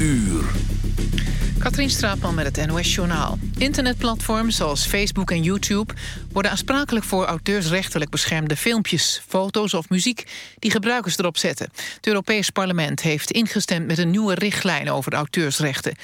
uur. Katrien Straatman met het NOS-journaal. Internetplatforms zoals Facebook en YouTube... worden aansprakelijk voor auteursrechtelijk beschermde filmpjes... foto's of muziek die gebruikers erop zetten. Het Europees Parlement heeft ingestemd met een nieuwe richtlijn... over auteursrechten.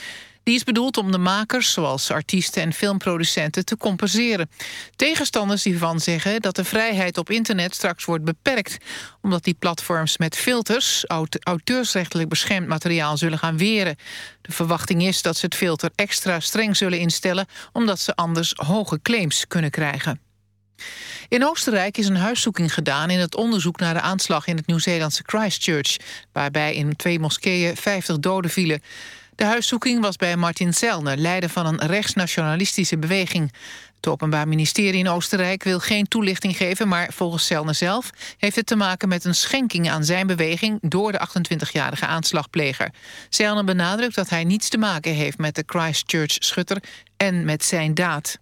Die is bedoeld om de makers, zoals artiesten en filmproducenten, te compenseren. Tegenstanders hiervan zeggen dat de vrijheid op internet straks wordt beperkt... omdat die platforms met filters auteursrechtelijk beschermd materiaal zullen gaan weren. De verwachting is dat ze het filter extra streng zullen instellen... omdat ze anders hoge claims kunnen krijgen. In Oostenrijk is een huiszoeking gedaan in het onderzoek naar de aanslag in het Nieuw-Zeelandse Christchurch, waarbij in twee moskeeën 50 doden vielen. De huiszoeking was bij Martin Zellner, leider van een rechtsnationalistische beweging. Het Openbaar Ministerie in Oostenrijk wil geen toelichting geven... maar volgens Zellner zelf heeft het te maken met een schenking aan zijn beweging... door de 28-jarige aanslagpleger. Zellner benadrukt dat hij niets te maken heeft met de Christchurch-schutter... en met zijn daad.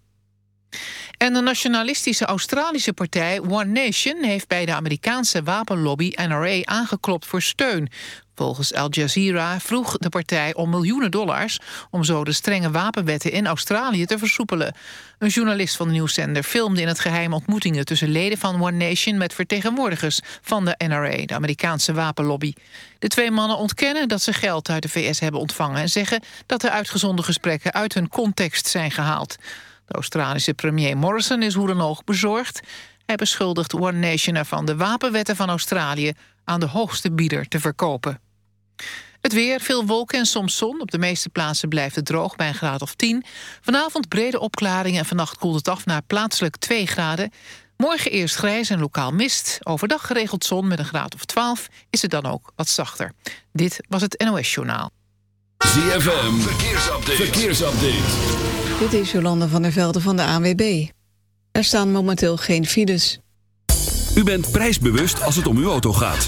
En de nationalistische Australische partij One Nation... heeft bij de Amerikaanse wapenlobby NRA aangeklopt voor steun. Volgens Al Jazeera vroeg de partij om miljoenen dollars... om zo de strenge wapenwetten in Australië te versoepelen. Een journalist van de nieuwszender filmde in het geheim ontmoetingen... tussen leden van One Nation met vertegenwoordigers van de NRA... de Amerikaanse wapenlobby. De twee mannen ontkennen dat ze geld uit de VS hebben ontvangen... en zeggen dat de uitgezonden gesprekken uit hun context zijn gehaald. De Australische premier Morrison is hoe dan ook bezorgd. Hij beschuldigt One Nation ervan de wapenwetten van Australië... aan de hoogste bieder te verkopen. Het weer, veel wolken en soms zon. Op de meeste plaatsen blijft het droog bij een graad of 10. Vanavond brede opklaringen en vannacht koelt het af naar plaatselijk 2 graden. Morgen eerst grijs en lokaal mist. Overdag geregeld zon met een graad of 12 is het dan ook wat zachter. Dit was het NOS Journaal. ZFM, verkeersupdate. verkeersupdate. Dit is Jolande van der Velde van de ANWB. Er staan momenteel geen files. U bent prijsbewust als het om uw auto gaat.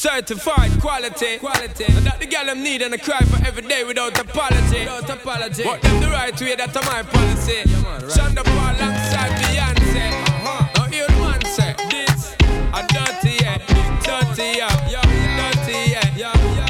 Certified quality, quality. And that the girl them need and I cry for every day without apology. Without apology. But them the right way, that's my policy. Yeah, man, right. Shonda Paul alongside Beyonce. Uh-huh. Now the man say this. A dirty yeah, dirty yeah, yeah, dirty yeah, yeah,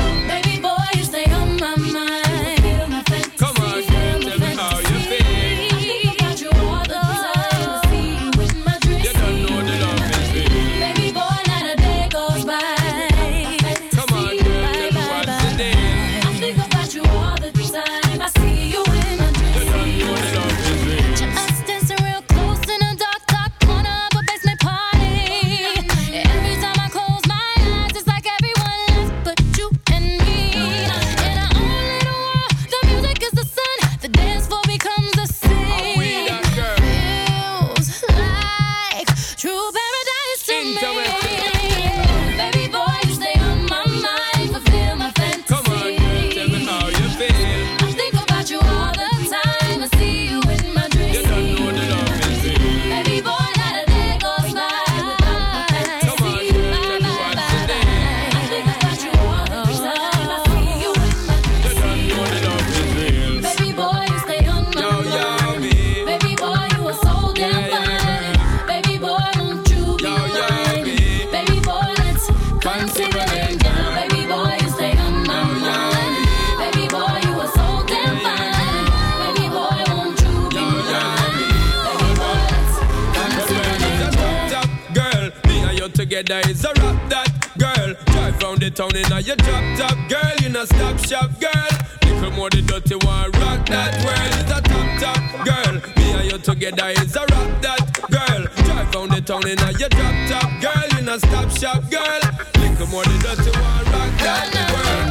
town in your drop top, girl. You not stop shop, girl. Little more the dirty one, rock that world. It's a top top, girl. Me and you together is a rock that girl. Drive the town in your drop top, girl. You not stop shop, girl. Little more the dirty one, rock that world.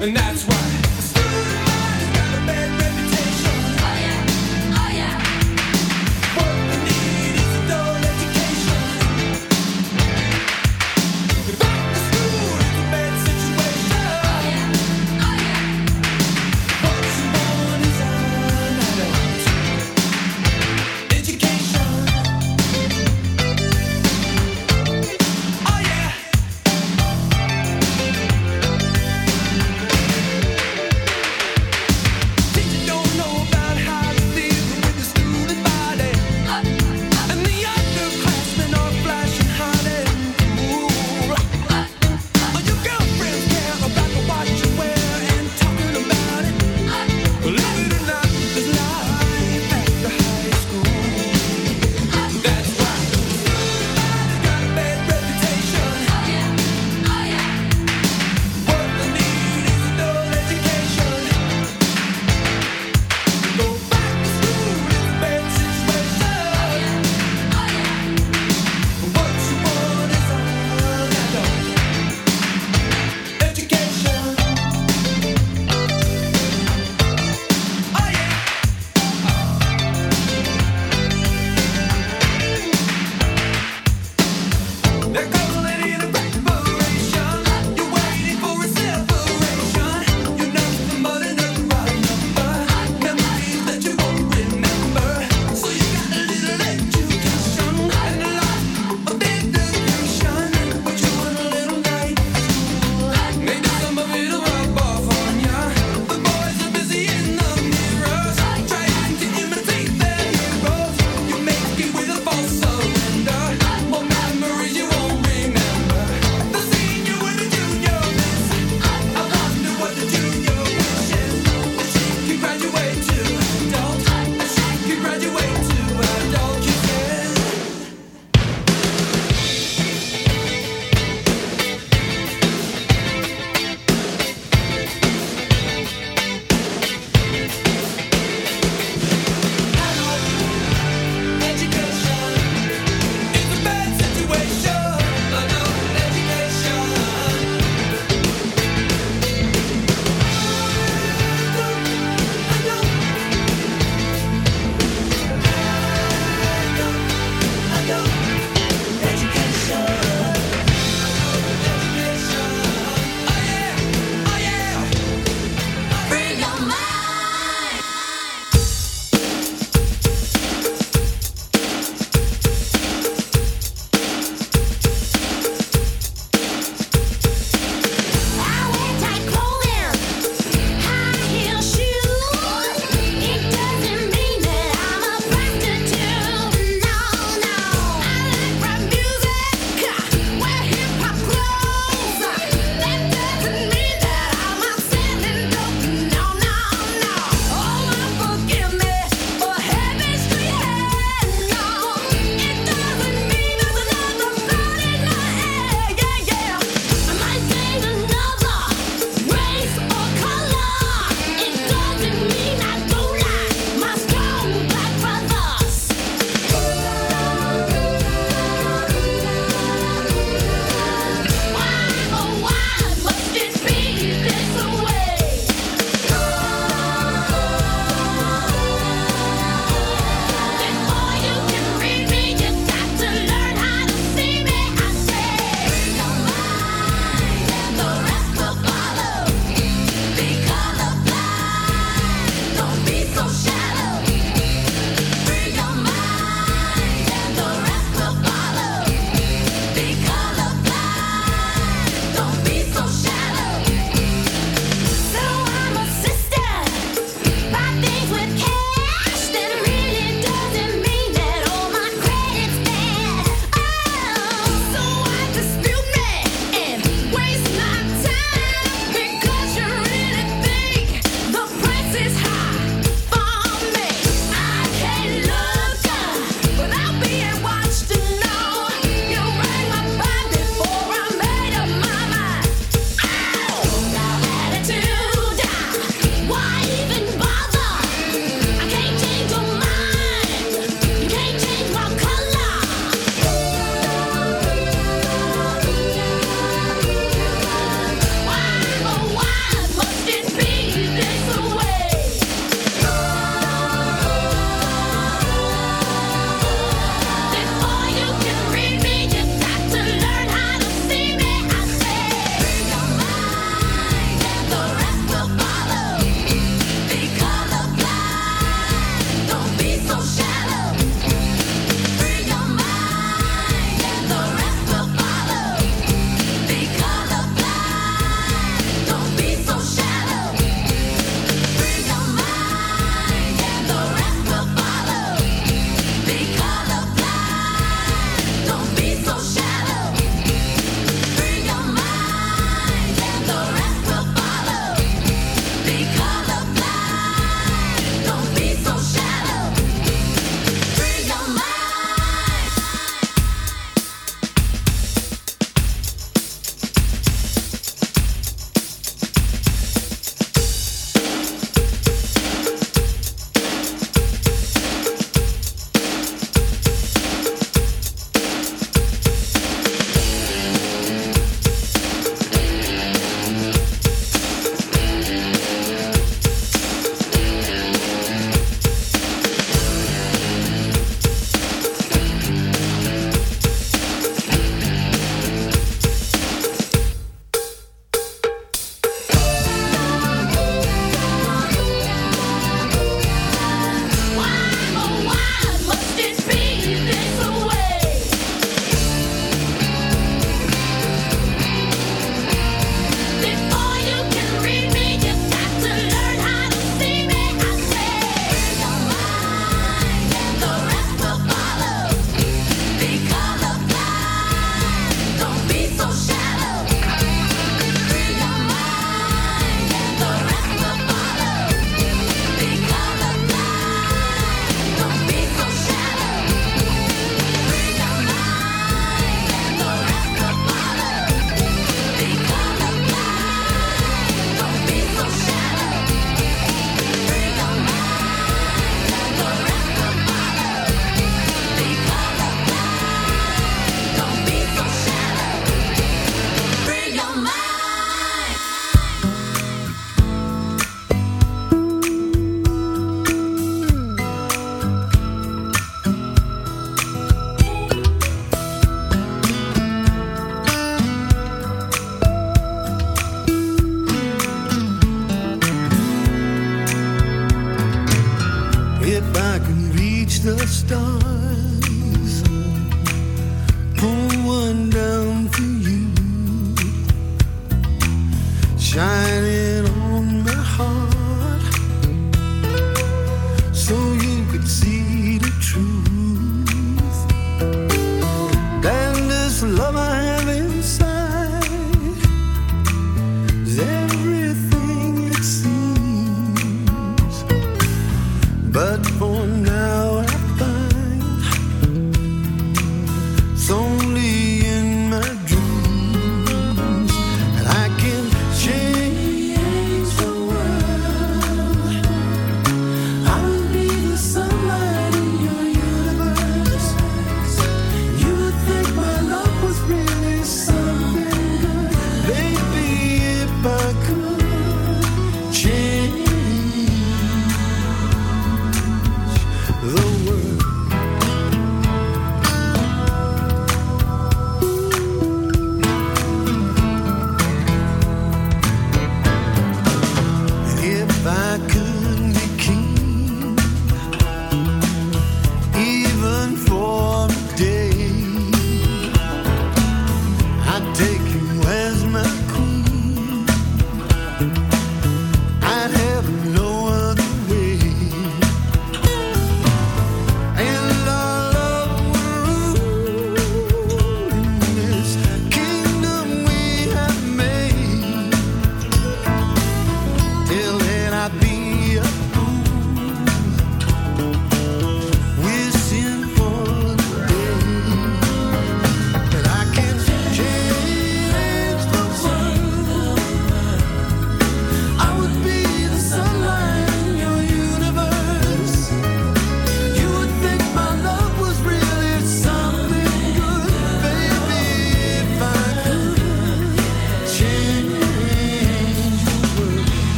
And that's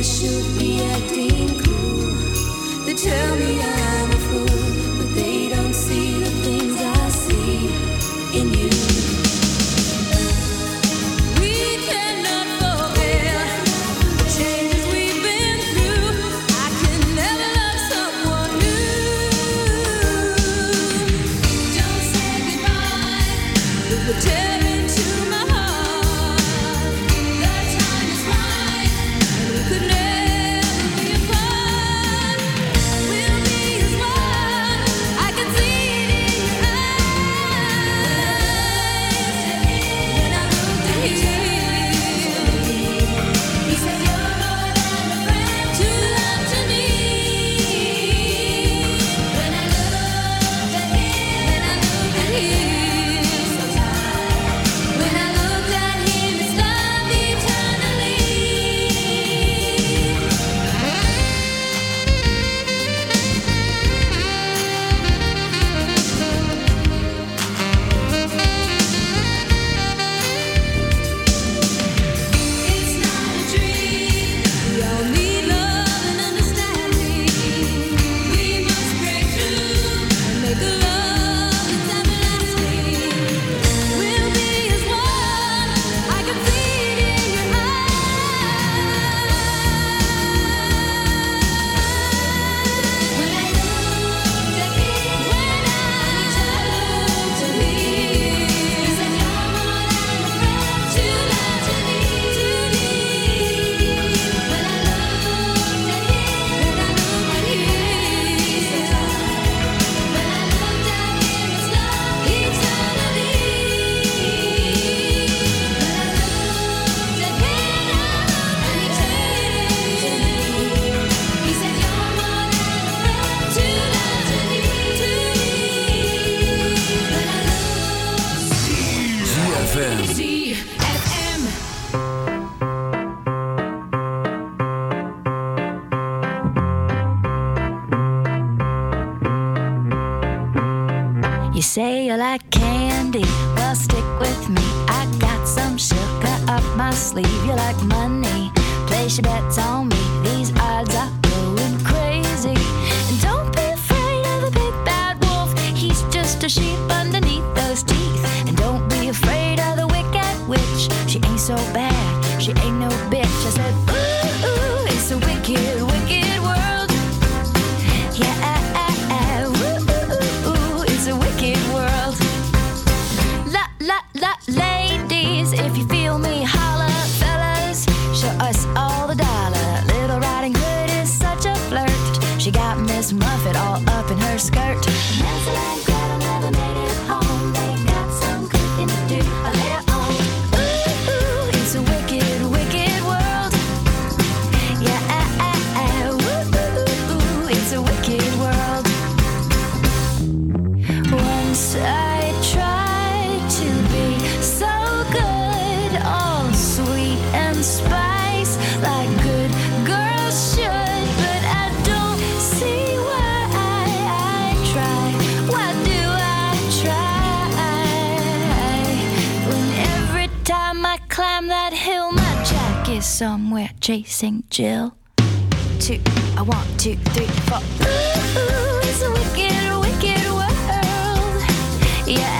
I should be acting cool. They tell me I I climb that hill, my jack is somewhere chasing Jill. Two, I want two, three, four. Ooh, it's a wicked, wicked world. Yeah.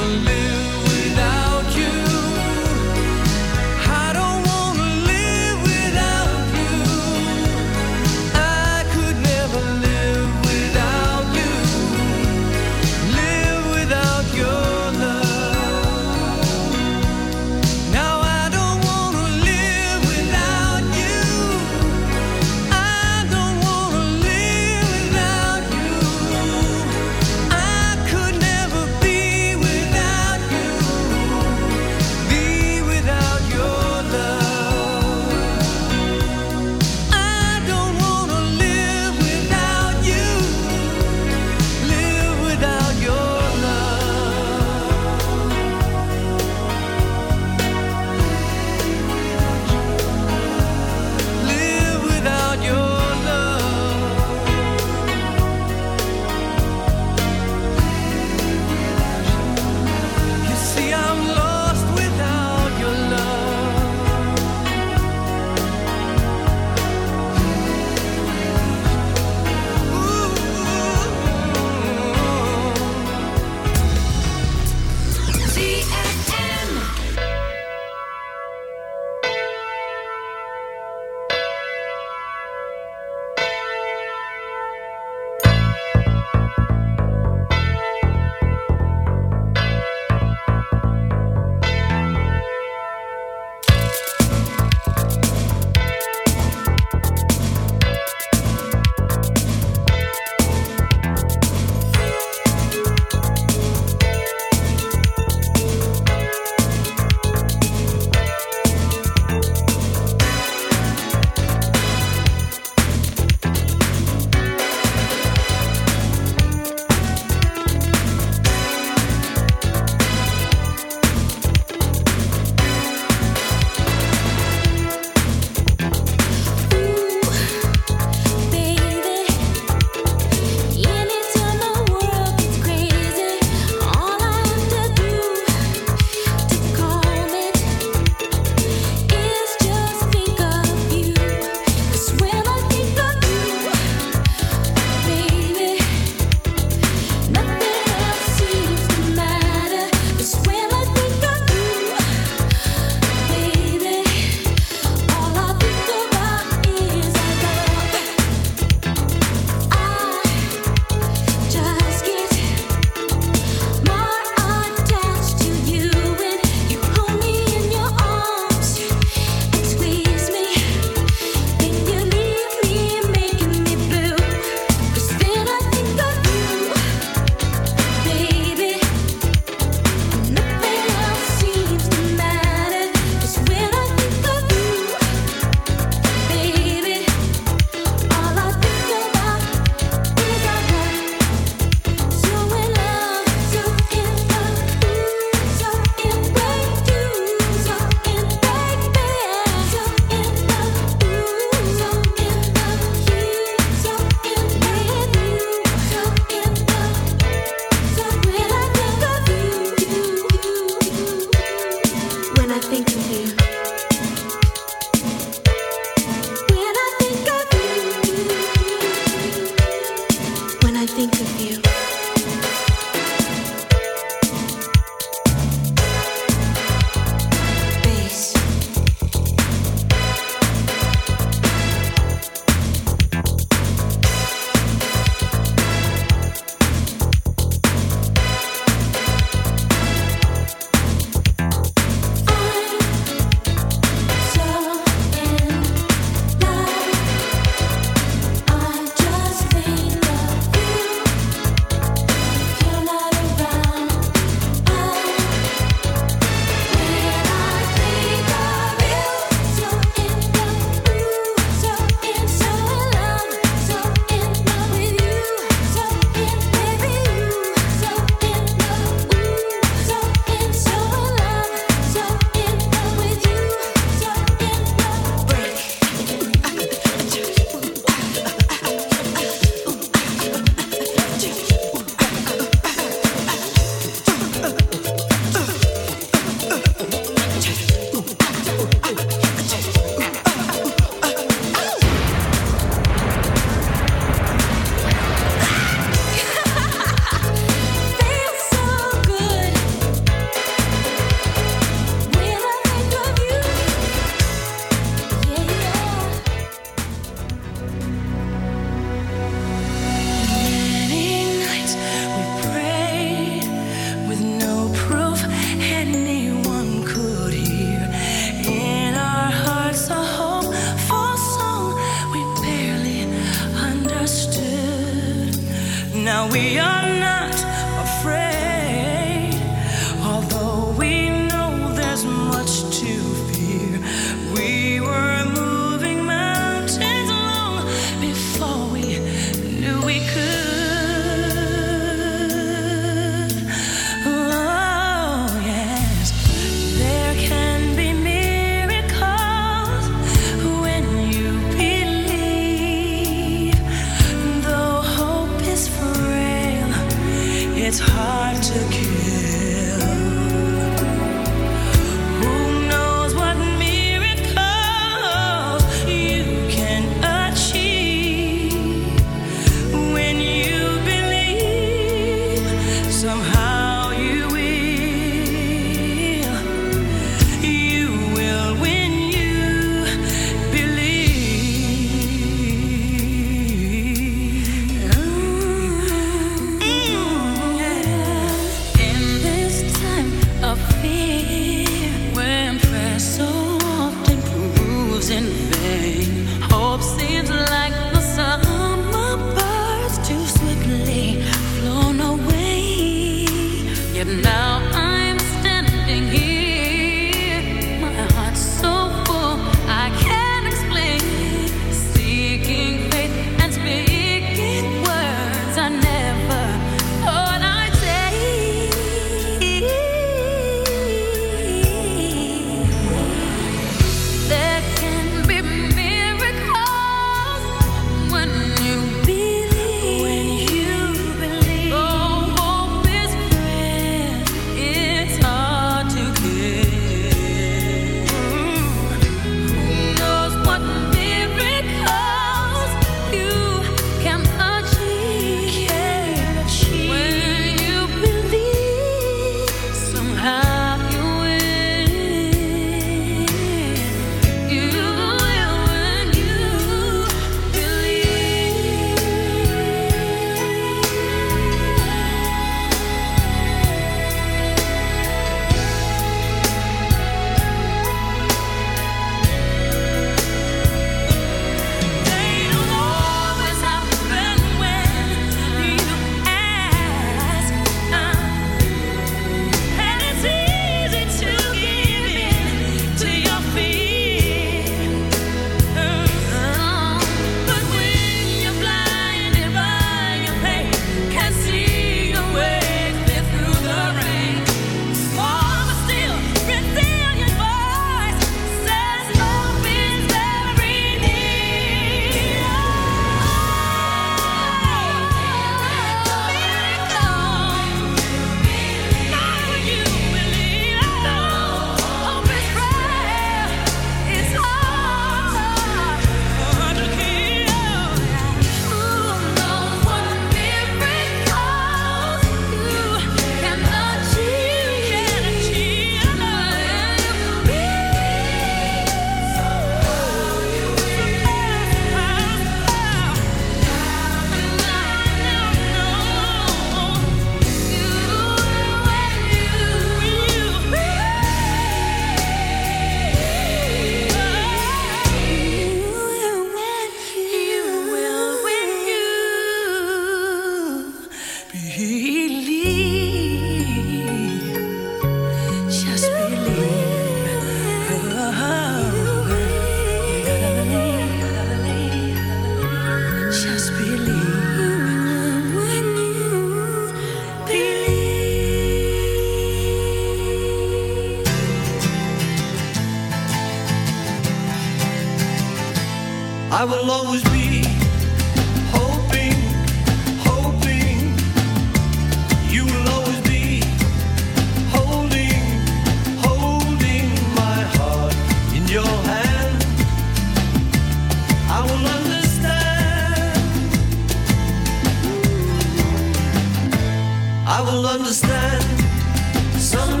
Some